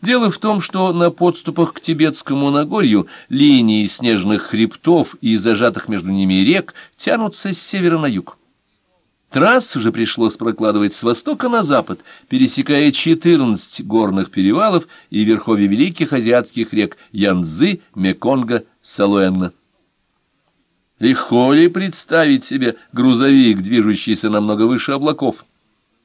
Дело в том, что на подступах к Тибетскому Нагорью линии снежных хребтов и зажатых между ними рек тянутся с севера на юг. Трассу же пришлось прокладывать с востока на запад, пересекая 14 горных перевалов и верховья великих азиатских рек Янцзы, Меконга, Салуэнна. Легко ли представить себе грузовик, движущийся намного выше облаков?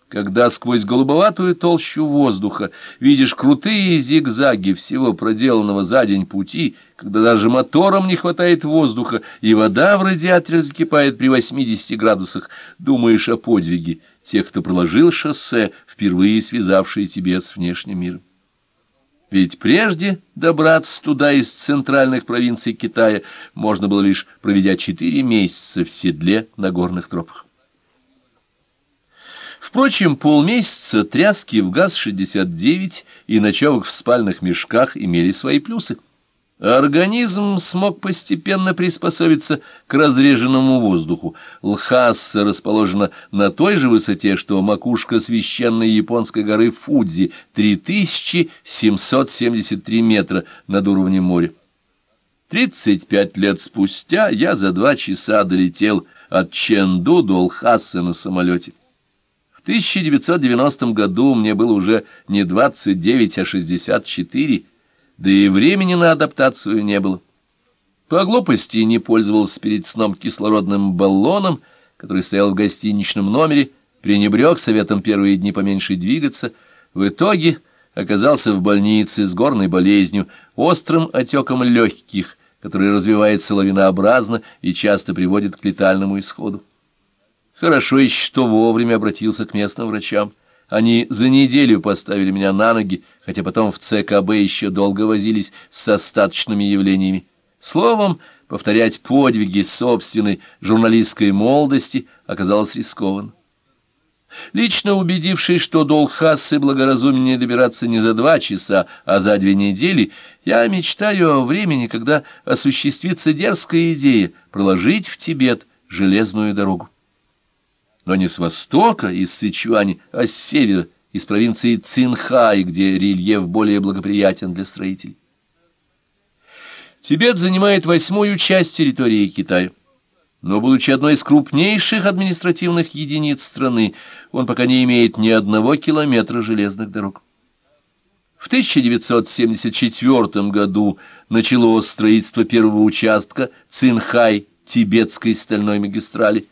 Когда сквозь голубоватую толщу воздуха видишь крутые зигзаги всего проделанного за день пути, когда даже мотором не хватает воздуха, и вода в радиаторе закипает при 80 градусах, думаешь о подвиге тех, кто проложил шоссе, впервые связавшие Тибет с внешним миром. Ведь прежде добраться туда из центральных провинций Китая можно было лишь проведя четыре месяца в седле на горных тропах. Впрочем, полмесяца тряски в ГАЗ-69 и ночевок в спальных мешках имели свои плюсы. Организм смог постепенно приспособиться к разреженному воздуху. Лхаса расположена на той же высоте, что макушка священной японской горы Фудзи, 3773 метра над уровнем моря. 35 лет спустя я за два часа долетел от Ченду до Лхасы на самолете. 1990 году мне было уже не 29, а 64, да и времени на адаптацию не было. По глупости не пользовался перед сном кислородным баллоном, который стоял в гостиничном номере, пренебрег советом первые дни поменьше двигаться, в итоге оказался в больнице с горной болезнью, острым отеком легких, который развивается лавинообразно и часто приводит к летальному исходу. Хорошо еще, что вовремя обратился к местным врачам. Они за неделю поставили меня на ноги, хотя потом в ЦКБ еще долго возились с остаточными явлениями. Словом, повторять подвиги собственной журналистской молодости оказалось рискованно. Лично убедившись, что до Лхасы благоразумнее добираться не за два часа, а за две недели, я мечтаю о времени, когда осуществится дерзкая идея проложить в Тибет железную дорогу но не с востока, из Сычуани, а с севера, из провинции Цинхай, где рельеф более благоприятен для строителей. Тибет занимает восьмую часть территории Китая. Но, будучи одной из крупнейших административных единиц страны, он пока не имеет ни одного километра железных дорог. В 1974 году началось строительство первого участка Цинхай-Тибетской стальной магистрали,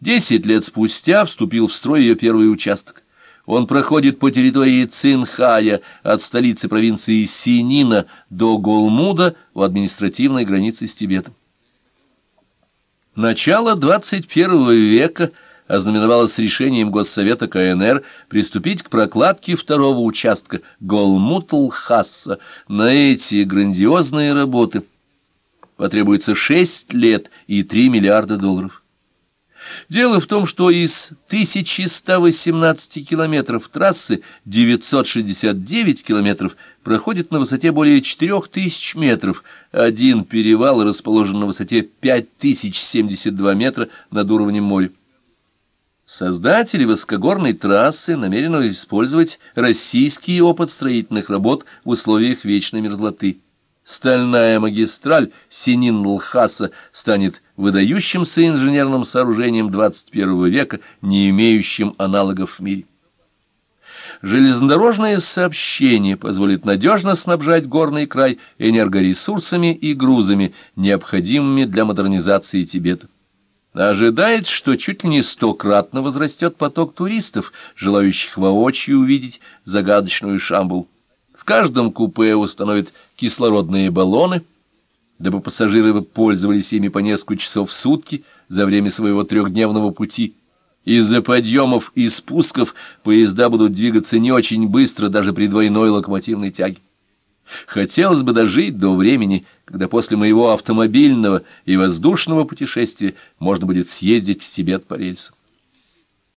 Десять лет спустя вступил в строй ее первый участок. Он проходит по территории Цинхая от столицы провинции Синина до Голмуда у административной границы с Тибетом. Начало 21 века ознаменовалось решением Госсовета КНР приступить к прокладке второго участка Голмут-Лхасса. На эти грандиозные работы потребуется 6 лет и 3 миллиарда долларов. Дело в том, что из 1118 километров трассы 969 километров проходит на высоте более 4000 метров. Один перевал расположен на высоте 5072 метра над уровнем моря. Создатели высокогорной трассы намерены использовать российский опыт строительных работ в условиях вечной мерзлоты. Стальная магистраль Синин-Лхаса станет выдающимся инженерным сооружением 21 века, не имеющим аналогов в мире. Железнодорожное сообщение позволит надежно снабжать горный край энергоресурсами и грузами, необходимыми для модернизации Тибета. Ожидается, что чуть ли не стократно возрастет поток туристов, желающих воочию увидеть загадочную Шамбул. В каждом купе установят кислородные баллоны, дабы пассажиры пользовались ими по несколько часов в сутки за время своего трехдневного пути. Из-за подъемов и спусков поезда будут двигаться не очень быстро даже при двойной локомотивной тяге. Хотелось бы дожить до времени, когда после моего автомобильного и воздушного путешествия можно будет съездить в Тибет по рельсам.